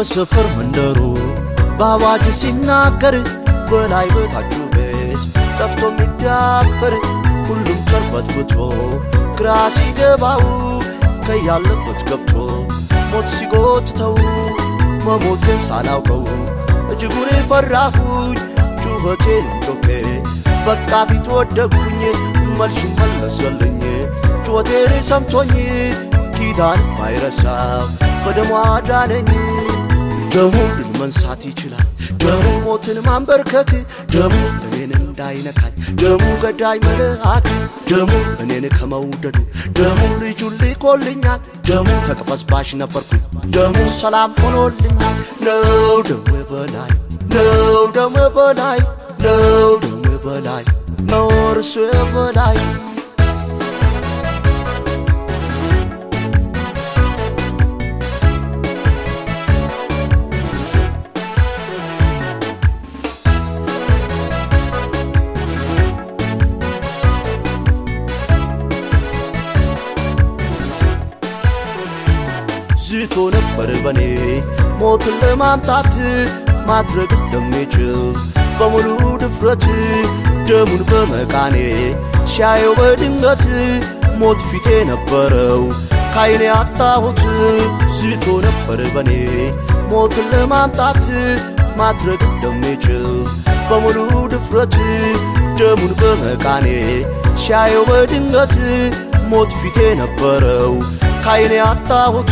በሰፈር መንደሩ በአዋጅ ሲናገር በላይ በታችሁ ቤት ጠፍቶ የሚዳፈር ሁሉም ጨርበትብቶ ግራ ሲገባው ከያለበት ገብቶ ሞት ሲጎትተው መሞትን ሳላውቀው እጅጉን ፈራሁኝ ጩኸቴንም ጮኬ በቃ ፊት ወደኩኝ መልሱም መለሰልኝ። ጩኸቴን ሰምቶኝ ኪዳን ባይረሳ በደሞ አዳነኝ ደሙ መንሳት ይችላል ደሙ ሞትን ማንበርከክ ደሙ እኔን እንዳይነካኝ ደሙ ገዳይ መልአክ ደሙ እኔን ከመውደዱ ደሙ ልጁን ልኮልኛል ደሙ ተቀበዝባዥ ነበርኩኝ ደሙ ሰላም ሆኖልኛል። ነው ደሙ በላይ ነው ደሙ በላይ ነው ደሙ በላይ ነው እርሱ በላይ ዝቶ ነበር በኔ ሞትን ለማምጣት ማድረግ እንደሚችል በሙሉ ድፍረት ደሙን በመቃኔ ሲያየው በድንገት ሞት ፊቴ ነበረው። ካይኔ አጣሁት ዝቶ ነበር በኔ ሞትን ለማምጣት ማድረግ እንደሚችል በሙሉ ድፍረት ደሙን በመቃኔ ሲያየው በድንገት ሞት ፊቴ ነበረው ካይኔ አጣሁት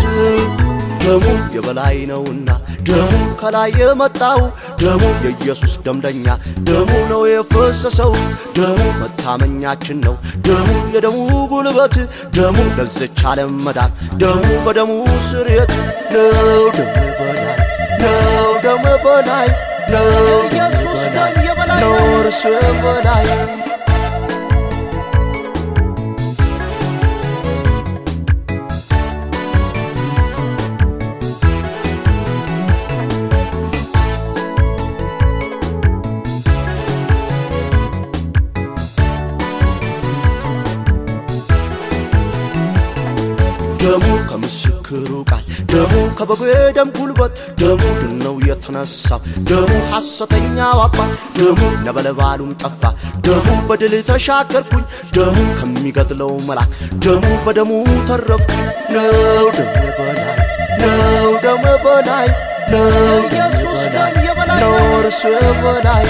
ደሙ የበላይ ነውና ደሙ ከላይ የመጣው ደሙ የኢየሱስ ደምደኛ ደሙ ነው የፈሰሰው ደሙ መታመኛችን ነው ደሙ የደሙ ጉልበት ደሙ ለዘች ዓለም መዳን ደሙ በደሙ ስርየት ነው ደሙ በላይ ነው ደሙ በላይ ነው ኢየሱስ ደም የበላይ ነው። እርሱ በላይ ደሙ ከምስክሩ ቃል ደሙ ከበጉ የደም ጉልበት ደሙ ድል ነው የተነሳው ደሙ ሐሰተኛው አባት ደሙ ነበልባሉም ጠፋ ደሙ በድል ተሻገርኩኝ ደሙ ከሚገድለው መልአክ ደሙ በደሙ ተረፍኩ ነው ደሙ በላይ ነው ደሙ በላይ ነው ኢየሱስ ደም የበላይ ነው። እርሱ በላይ